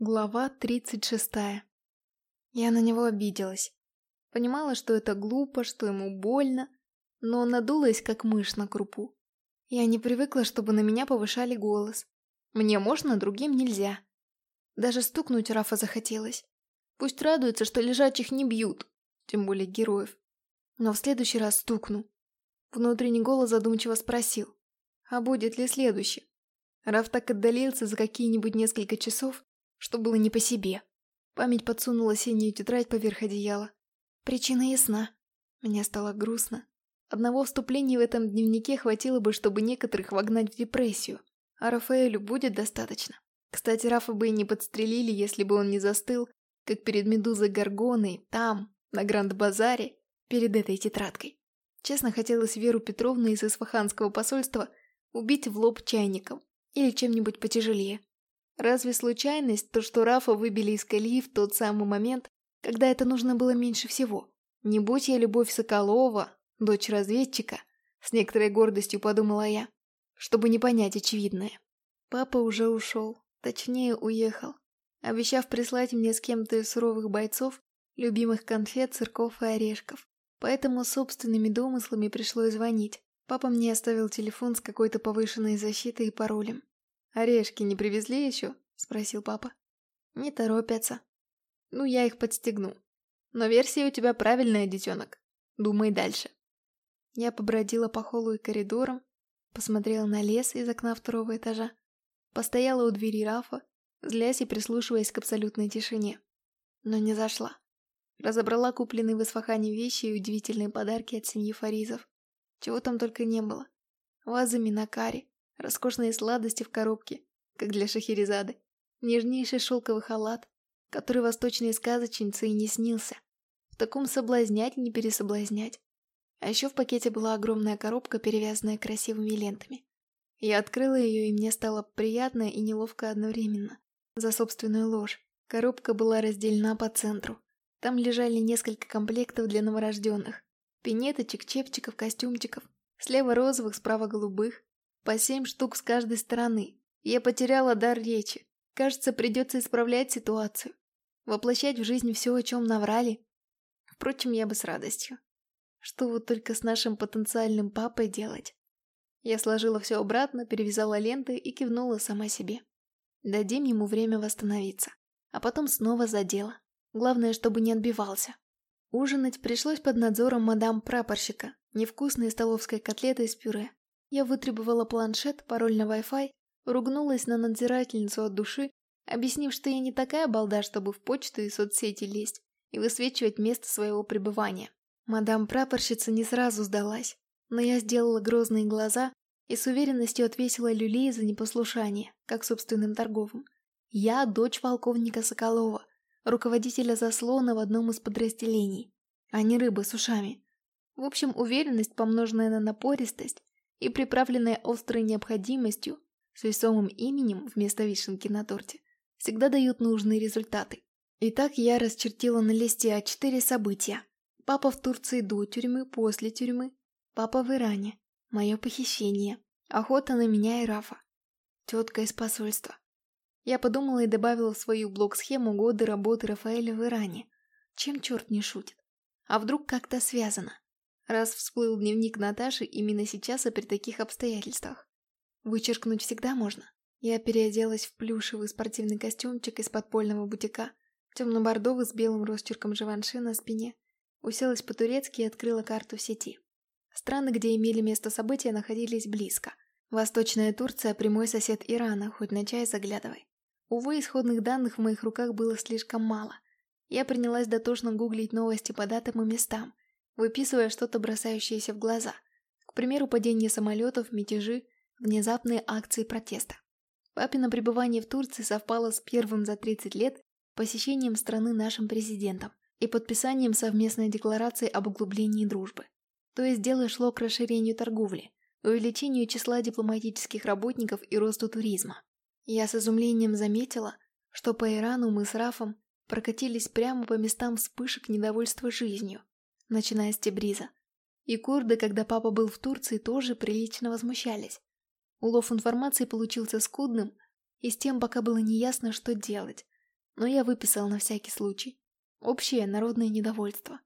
Глава 36. Я на него обиделась. Понимала, что это глупо, что ему больно, но надулась, как мышь на крупу. Я не привыкла, чтобы на меня повышали голос. Мне можно, другим нельзя. Даже стукнуть Рафа захотелось. Пусть радуется, что лежачих не бьют, тем более героев. Но в следующий раз стукну. Внутренний голос задумчиво спросил, а будет ли следующий? Раф так отдалился за какие-нибудь несколько часов, что было не по себе. Память подсунула синюю тетрадь поверх одеяла. Причина ясна. Мне стало грустно. Одного вступления в этом дневнике хватило бы, чтобы некоторых вогнать в депрессию. А Рафаэлю будет достаточно. Кстати, Рафа бы и не подстрелили, если бы он не застыл, как перед Медузой Гаргоной, там, на Гранд-базаре, перед этой тетрадкой. Честно, хотелось Веру Петровну из Исфаханского посольства убить в лоб чайником или чем-нибудь потяжелее. Разве случайность то, что Рафа выбили из колеи в тот самый момент, когда это нужно было меньше всего? Не будь я Любовь Соколова, дочь разведчика, с некоторой гордостью подумала я, чтобы не понять очевидное. Папа уже ушел, точнее уехал, обещав прислать мне с кем-то из суровых бойцов любимых конфет, сырков и орешков. Поэтому собственными домыслами пришлось звонить. Папа мне оставил телефон с какой-то повышенной защитой и паролем. «Орешки не привезли еще?» – спросил папа. «Не торопятся». «Ну, я их подстегну. Но версия у тебя правильная, детенок. Думай дальше». Я побродила по холлу и коридорам, посмотрела на лес из окна второго этажа, постояла у двери Рафа, злясь и прислушиваясь к абсолютной тишине. Но не зашла. Разобрала купленные в Исфахане вещи и удивительные подарки от семьи Фаризов. Чего там только не было. Вазы Минакари, Роскошные сладости в коробке, как для Шахерезады. Нежнейший шелковый халат, который восточной сказочнице и не снился. В таком соблазнять не пересоблазнять. А еще в пакете была огромная коробка, перевязанная красивыми лентами. Я открыла ее, и мне стало приятно и неловко одновременно. За собственную ложь. Коробка была разделена по центру. Там лежали несколько комплектов для новорожденных. Пинеточек, чепчиков, костюмчиков. Слева розовых, справа голубых. По семь штук с каждой стороны. Я потеряла дар речи. Кажется, придется исправлять ситуацию. Воплощать в жизнь все, о чем наврали. Впрочем, я бы с радостью. Что вот только с нашим потенциальным папой делать? Я сложила все обратно, перевязала ленты и кивнула сама себе. Дадим ему время восстановиться. А потом снова за дело. Главное, чтобы не отбивался. Ужинать пришлось под надзором мадам прапорщика, невкусные столовской котлеты из пюре. Я вытребовала планшет, пароль на Wi-Fi, ругнулась на надзирательницу от души, объяснив, что я не такая балда, чтобы в почту и соцсети лезть и высвечивать место своего пребывания. Мадам прапорщица не сразу сдалась, но я сделала грозные глаза и с уверенностью отвесила люлей за непослушание, как собственным торговым. Я дочь полковника Соколова, руководителя заслона в одном из подразделений, а не рыба с ушами. В общем, уверенность, помноженная на напористость, и приправленная острой необходимостью, с весомым именем вместо вишенки на торте, всегда дают нужные результаты. Итак, я расчертила на листе А4 события. Папа в Турции до тюрьмы, после тюрьмы. Папа в Иране. Мое похищение. Охота на меня и Рафа. Тетка из посольства. Я подумала и добавила в свою блок-схему годы работы Рафаэля в Иране. Чем черт не шутит? А вдруг как-то связано? Раз всплыл дневник Наташи именно сейчас и при таких обстоятельствах. Вычеркнуть всегда можно. Я переоделась в плюшевый спортивный костюмчик из подпольного бутика, темно-бордовый с белым росчерком Живанши на спине, уселась по-турецки и открыла карту сети. Страны, где имели место события, находились близко. Восточная Турция – прямой сосед Ирана, хоть на чай заглядывай. Увы, исходных данных в моих руках было слишком мало. Я принялась дотошно гуглить новости по датам и местам, выписывая что-то бросающееся в глаза. К примеру, падение самолетов, мятежи, внезапные акции протеста. Папино пребывание в Турции совпало с первым за 30 лет посещением страны нашим президентом и подписанием совместной декларации об углублении дружбы. То есть дело шло к расширению торговли, увеличению числа дипломатических работников и росту туризма. Я с изумлением заметила, что по Ирану мы с Рафом прокатились прямо по местам вспышек недовольства жизнью, начиная с Тебриза. И курды, когда папа был в Турции, тоже прилично возмущались. Улов информации получился скудным, и с тем пока было неясно, что делать. но я выписал на всякий случай. Общее народное недовольство.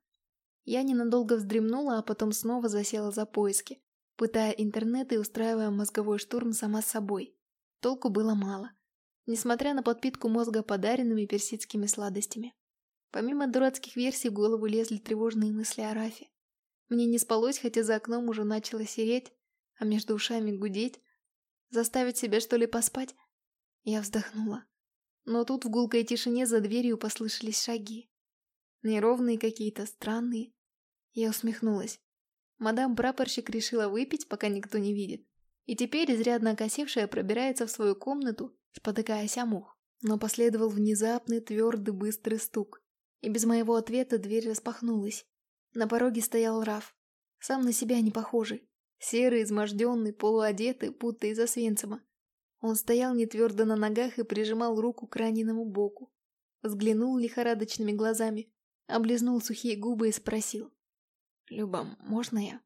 Я ненадолго вздремнула, а потом снова засела за поиски, пытая интернет и устраивая мозговой штурм сама с собой. Толку было мало, несмотря на подпитку мозга подаренными персидскими сладостями. Помимо дурацких версий в голову лезли тревожные мысли о Рафе. Мне не спалось, хотя за окном уже начало сереть, а между ушами гудеть. Заставить себя что ли поспать? Я вздохнула. Но тут в гулкой тишине за дверью послышались шаги. Неровные какие-то, странные. Я усмехнулась. Мадам прапорщик решила выпить, пока никто не видит. И теперь, изрядно окосевшая, пробирается в свою комнату, спотыкаясь о мух. Но последовал внезапный, твердый, быстрый стук. И без моего ответа дверь распахнулась. На пороге стоял Раф. Сам на себя не похожий. Серый, изможденный, полуодетый, будто из Освенцима. Он стоял нетвердо на ногах и прижимал руку к раненому боку. Взглянул лихорадочными глазами, облизнул сухие губы и спросил. «Люба, можно я?»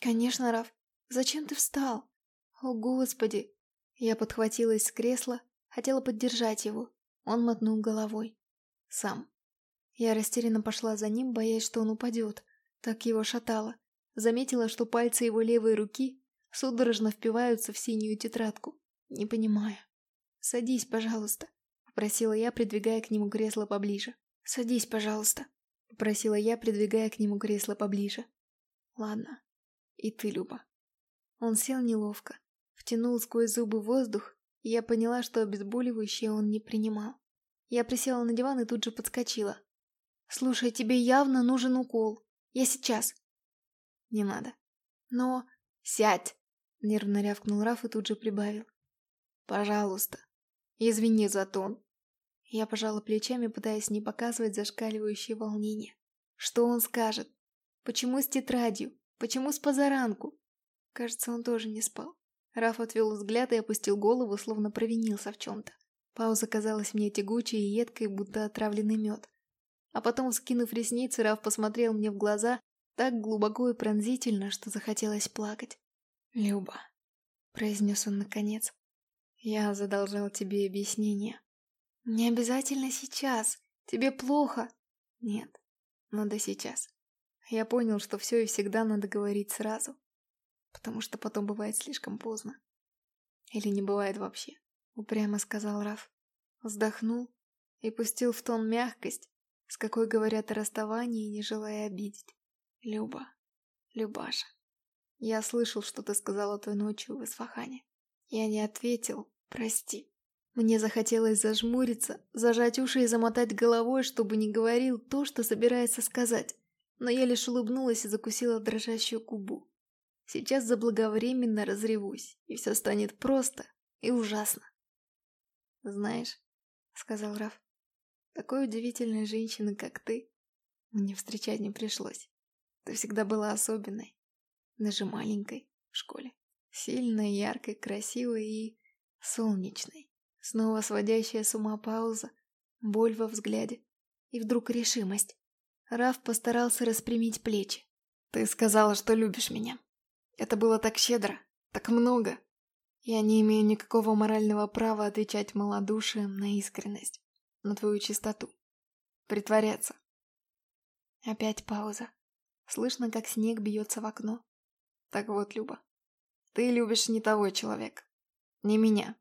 «Конечно, Раф. Зачем ты встал?» «О, Господи!» Я подхватилась с кресла, хотела поддержать его. Он мотнул головой. «Сам». Я растерянно пошла за ним, боясь, что он упадет. Так его шатало. Заметила, что пальцы его левой руки судорожно впиваются в синюю тетрадку. Не понимаю. «Садись, пожалуйста», — попросила я, придвигая к нему кресло поближе. «Садись, пожалуйста», — попросила я, придвигая к нему кресло поближе. «Ладно. И ты, Люба». Он сел неловко, втянул сквозь зубы воздух, и я поняла, что обезболивающее он не принимал. Я присела на диван и тут же подскочила. «Слушай, тебе явно нужен укол. Я сейчас». «Не надо». «Но...» «Сядь!» — нервно рявкнул Раф и тут же прибавил. «Пожалуйста. Извини за тон». Я пожала плечами, пытаясь не показывать зашкаливающее волнение. Что он скажет? Почему с тетрадью? Почему с позаранку? Кажется, он тоже не спал. Раф отвел взгляд и опустил голову, словно провинился в чем-то. Пауза казалась мне тягучей и едкой, будто отравленный мед. А потом, скинув ресницы, Раф посмотрел мне в глаза так глубоко и пронзительно, что захотелось плакать. «Люба», — произнес он наконец, — «я задолжал тебе объяснение». «Не обязательно сейчас. Тебе плохо». «Нет, надо сейчас». Я понял, что все и всегда надо говорить сразу, потому что потом бывает слишком поздно. Или не бывает вообще, упрямо сказал Раф. Вздохнул и пустил в тон мягкость, с какой говорят о расставании, не желая обидеть. Люба, Любаша, я слышал, что ты сказала той ночью в Исфахане. Я не ответил, прости. Мне захотелось зажмуриться, зажать уши и замотать головой, чтобы не говорил то, что собирается сказать. Но я лишь улыбнулась и закусила дрожащую губу. Сейчас заблаговременно разревусь, и все станет просто и ужасно. «Знаешь», — сказал Раф, такой удивительной женщины, как ты, мне встречать не пришлось. Ты всегда была особенной, даже маленькой в школе. Сильной, яркой, красивой и солнечной. Снова сводящая с ума пауза, боль во взгляде и вдруг решимость. Раф постарался распрямить плечи. «Ты сказала, что любишь меня. Это было так щедро, так много. Я не имею никакого морального права отвечать малодушием на искренность на твою чистоту. Притворяться. Опять пауза. Слышно, как снег бьется в окно. Так вот, Люба, ты любишь не того человека. Не меня.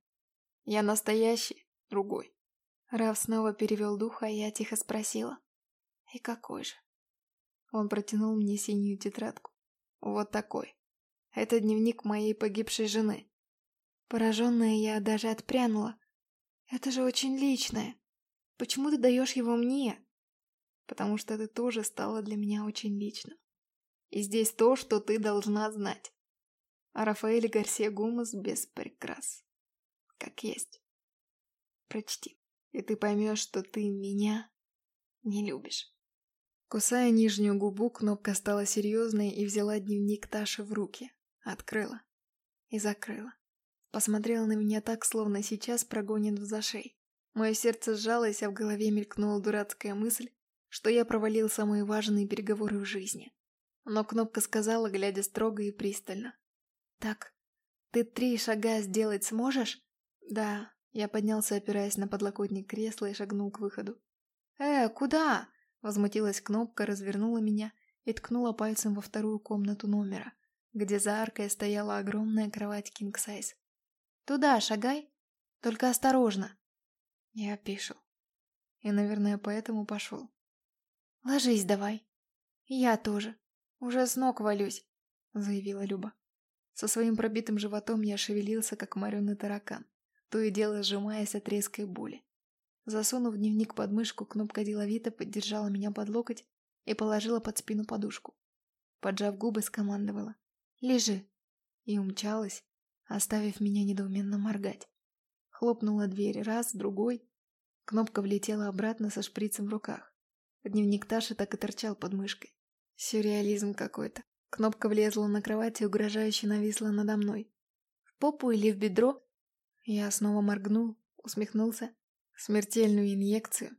Я настоящий, другой. Раф снова перевел дух, а я тихо спросила. И какой же? Он протянул мне синюю тетрадку. Вот такой. Это дневник моей погибшей жены. Пораженная я даже отпрянула. Это же очень личное. Почему ты даешь его мне? Потому что ты тоже стала для меня очень личным. И здесь то, что ты должна знать. А Рафаэль Гарсия Гумас без прикрас. Как есть. Прочти, и ты поймешь, что ты меня не любишь. Кусая нижнюю губу, кнопка стала серьезной и взяла дневник Таши в руки. Открыла. И закрыла. Посмотрела на меня так, словно сейчас прогонит в зашей. Мое сердце сжалось, а в голове мелькнула дурацкая мысль, что я провалил самые важные переговоры в жизни. Но кнопка сказала, глядя строго и пристально. «Так, ты три шага сделать сможешь?» «Да, Я поднялся, опираясь на подлокотник кресла и шагнул к выходу. «Э, куда?» – возмутилась кнопка, развернула меня и ткнула пальцем во вторую комнату номера, где за аркой стояла огромная кровать кинг-сайз. «Туда шагай, только осторожно!» Я опешил. И, наверное, поэтому пошел. «Ложись давай!» «Я тоже. Уже с ног валюсь», — заявила Люба. Со своим пробитым животом я шевелился, как морёный таракан, то и дело сжимаясь от резкой боли. Засунув дневник под мышку, кнопка деловито поддержала меня под локоть и положила под спину подушку. Поджав губы, скомандовала «Лежи!» и умчалась, оставив меня недоуменно моргать. Хлопнула дверь раз, другой. Кнопка влетела обратно со шприцем в руках. Дневник Таши так и торчал под мышкой. Сюрреализм какой-то. Кнопка влезла на кровать и угрожающе нависла надо мной. В попу или в бедро? Я снова моргнул, усмехнулся. Смертельную инъекцию.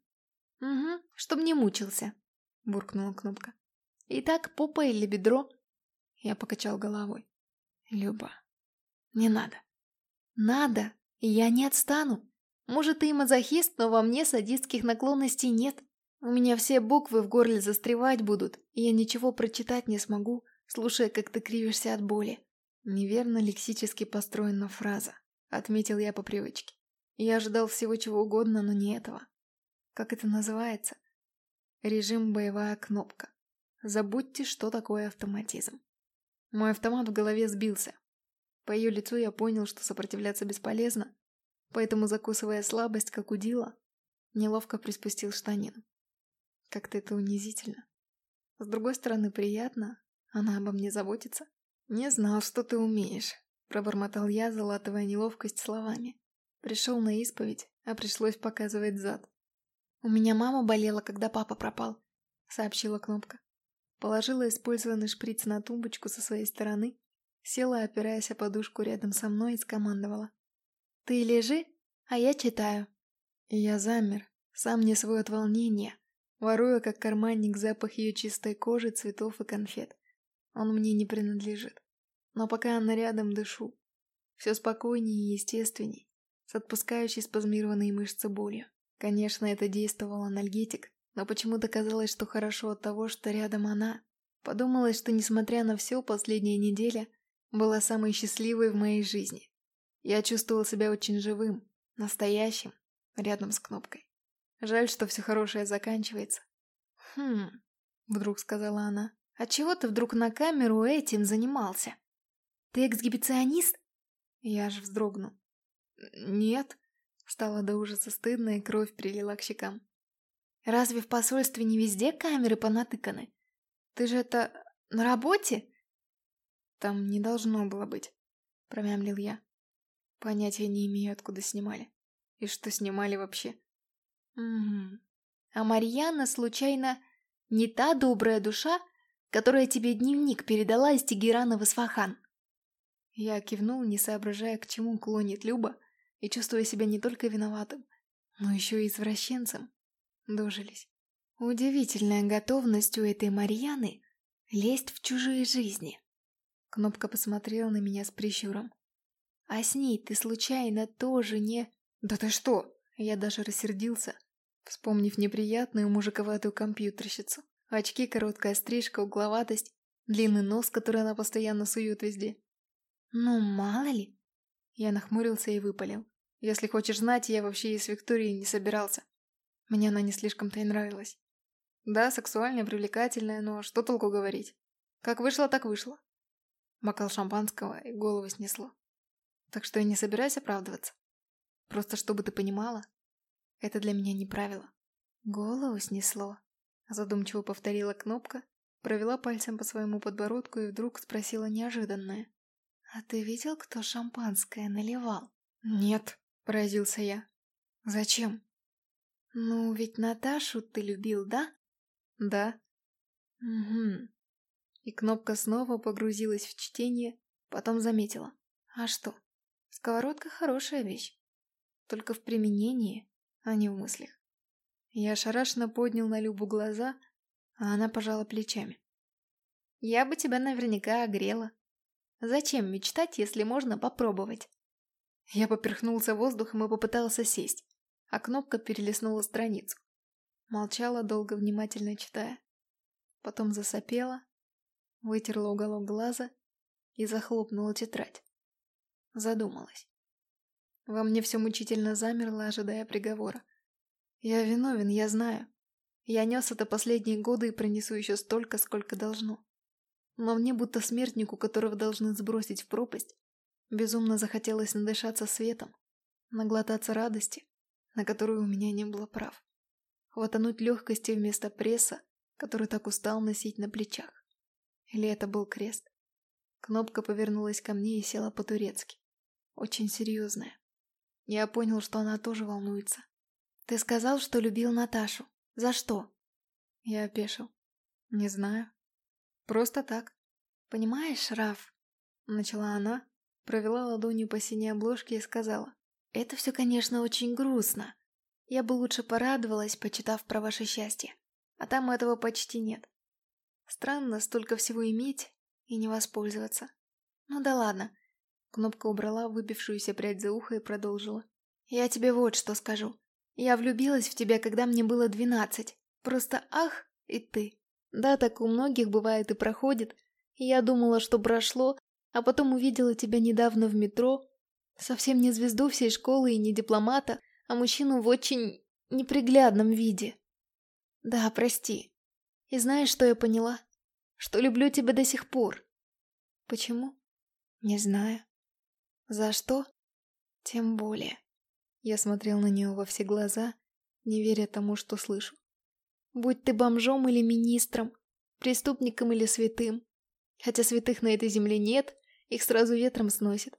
«Угу, чтоб не мучился», — буркнула кнопка. «Итак, попа или бедро?» Я покачал головой. «Люба, не надо». «Надо, и я не отстану. Может, ты и мазохист, но во мне садистских наклонностей нет. У меня все буквы в горле застревать будут, и я ничего прочитать не смогу, слушая, как ты кривишься от боли. Неверно лексически построена фраза, отметил я по привычке. Я ожидал всего чего угодно, но не этого. Как это называется? Режим боевая кнопка. Забудьте, что такое автоматизм. Мой автомат в голове сбился. По ее лицу я понял, что сопротивляться бесполезно, поэтому, закусывая слабость, как удила, неловко приспустил штанину. Как-то это унизительно. С другой стороны, приятно. Она обо мне заботится. Не знал, что ты умеешь. Пробормотал я, залатывая неловкость словами. Пришел на исповедь, а пришлось показывать зад. «У меня мама болела, когда папа пропал», — сообщила Кнопка. Положила использованный шприц на тумбочку со своей стороны, села, опираясь о подушку рядом со мной и скомандовала. «Ты лежи, а я читаю». Я замер, сам не свой от волнения, воруя как карманник запах ее чистой кожи, цветов и конфет. Он мне не принадлежит. Но пока она рядом, дышу. Все спокойнее и естественней, с отпускающей спазмированные мышцы болью. Конечно, это действовал анальгетик, но почему-то казалось, что хорошо от того, что рядом она. Подумалось, что несмотря на все, последняя неделя была самой счастливой в моей жизни. Я чувствовал себя очень живым, настоящим, рядом с кнопкой. Жаль, что все хорошее заканчивается. Хм, вдруг сказала она. А чего ты вдруг на камеру этим занимался? Ты эксгибиционист? Я же вздрогнул. Нет. Стало до ужаса стыдно, и кровь прилила к щекам. Разве в посольстве не везде камеры понатыканы? Ты же это на работе? Там не должно было быть, промямлил я. Понятия не имею, откуда снимали. И что снимали вообще. Угу. А Марьяна, случайно, не та добрая душа, которая тебе дневник передала из Тегерана в Исфахан? Я кивнул, не соображая, к чему клонит Люба, и чувствуя себя не только виноватым, но еще и извращенцем. Дожились. Удивительная готовность у этой Марьяны лезть в чужие жизни. Кнопка посмотрела на меня с прищуром. А с ней ты случайно тоже не... Да ты что? Я даже рассердился, вспомнив неприятную мужиковатую компьютерщицу. Очки, короткая стрижка, угловатость, длинный нос, который она постоянно сует везде. «Ну, мало ли». Я нахмурился и выпалил. «Если хочешь знать, я вообще из Виктории не собирался. Мне она не слишком-то и нравилась. Да, сексуальная, привлекательная, но что толку говорить? Как вышло, так вышло». Бокал шампанского и голову снесло. Так что я не собираюсь оправдываться. Просто чтобы ты понимала, это для меня не правило. Голову снесло. Задумчиво повторила кнопка, провела пальцем по своему подбородку и вдруг спросила неожиданное. «А ты видел, кто шампанское наливал?» «Нет», — поразился я. «Зачем?» «Ну, ведь Наташу ты любил, да?» «Да». «Угу». И кнопка снова погрузилась в чтение, потом заметила. «А что? Сковородка хорошая вещь. Только в применении а не в мыслях. Я ошарашенно поднял на Любу глаза, а она пожала плечами. «Я бы тебя наверняка огрела. Зачем мечтать, если можно попробовать?» Я поперхнулся воздухом и попытался сесть, а кнопка перелистнула страницу. Молчала долго, внимательно читая. Потом засопела, вытерла уголок глаза и захлопнула тетрадь. Задумалась. Во мне все мучительно замерло, ожидая приговора. Я виновен, я знаю. Я нес это последние годы и пронесу еще столько, сколько должно. Но мне, будто смертнику, которого должны сбросить в пропасть, безумно захотелось надышаться светом, наглотаться радости, на которую у меня не было прав. Хватануть легкости вместо пресса, который так устал носить на плечах. Или это был крест? Кнопка повернулась ко мне и села по-турецки. Очень серьезная. Я понял, что она тоже волнуется. «Ты сказал, что любил Наташу. За что?» Я опешил. «Не знаю. Просто так. Понимаешь, Раф?» Начала она, провела ладонью по синей обложке и сказала. «Это все, конечно, очень грустно. Я бы лучше порадовалась, почитав про ваше счастье. А там этого почти нет. Странно столько всего иметь и не воспользоваться. Ну да ладно, Кнопка убрала выбившуюся прядь за ухо и продолжила. «Я тебе вот что скажу. Я влюбилась в тебя, когда мне было двенадцать. Просто ах, и ты. Да, так у многих бывает и проходит. Я думала, что прошло, а потом увидела тебя недавно в метро. Совсем не звезду всей школы и не дипломата, а мужчину в очень неприглядном виде. Да, прости. И знаешь, что я поняла? Что люблю тебя до сих пор. Почему? Не знаю. За что? Тем более. Я смотрел на нее во все глаза, не веря тому, что слышу. Будь ты бомжом или министром, преступником или святым. Хотя святых на этой земле нет, их сразу ветром сносит.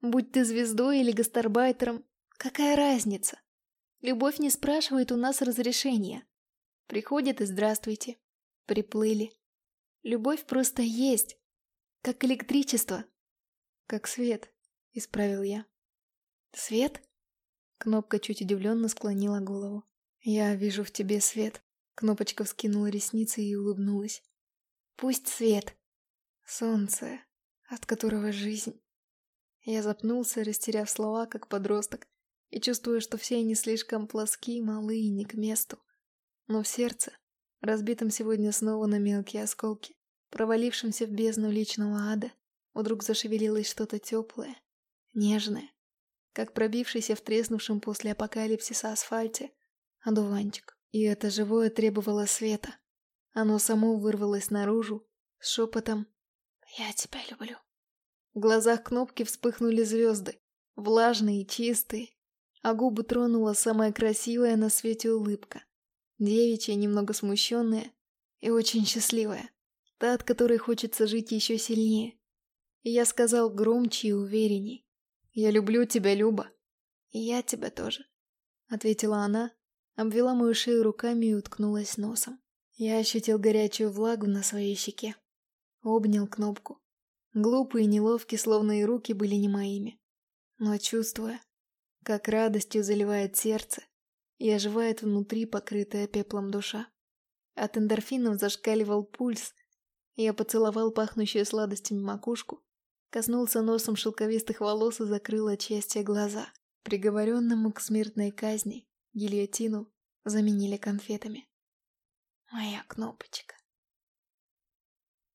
Будь ты звездой или гастарбайтером, какая разница? Любовь не спрашивает у нас разрешения. Приходит и здравствуйте. Приплыли. Любовь просто есть, как электричество, как свет. — исправил я. «Свет?» Кнопка чуть удивленно склонила голову. «Я вижу в тебе свет». Кнопочка вскинула ресницы и улыбнулась. «Пусть свет. Солнце, от которого жизнь». Я запнулся, растеряв слова, как подросток, и чувствуя, что все они слишком плоски, малы и не к месту. Но в сердце, разбитом сегодня снова на мелкие осколки, провалившемся в бездну личного ада, вдруг зашевелилось что-то теплое, нежное, как пробившийся в треснувшем после апокалипсиса асфальте одуванчик. И это живое требовало света. Оно само вырвалось наружу с шепотом «Я тебя люблю». В глазах кнопки вспыхнули звезды, влажные и чистые, а губы тронула самая красивая на свете улыбка. Девичья, немного смущенная и очень счастливая. Та, от которой хочется жить еще сильнее. И я сказал громче и уверенней. «Я люблю тебя, Люба». «И я тебя тоже», — ответила она, обвела мою шею руками и уткнулась носом. Я ощутил горячую влагу на своей щеке. Обнял кнопку. Глупые неловкие, словно и руки были не моими. Но чувствуя, как радостью заливает сердце и оживает внутри покрытая пеплом душа. От эндорфинов зашкаливал пульс, я поцеловал пахнущую сладостями макушку Коснулся носом шелковистых волос и закрыл отчасти глаза. Приговоренному к смертной казни, гильотину, заменили конфетами. Моя кнопочка.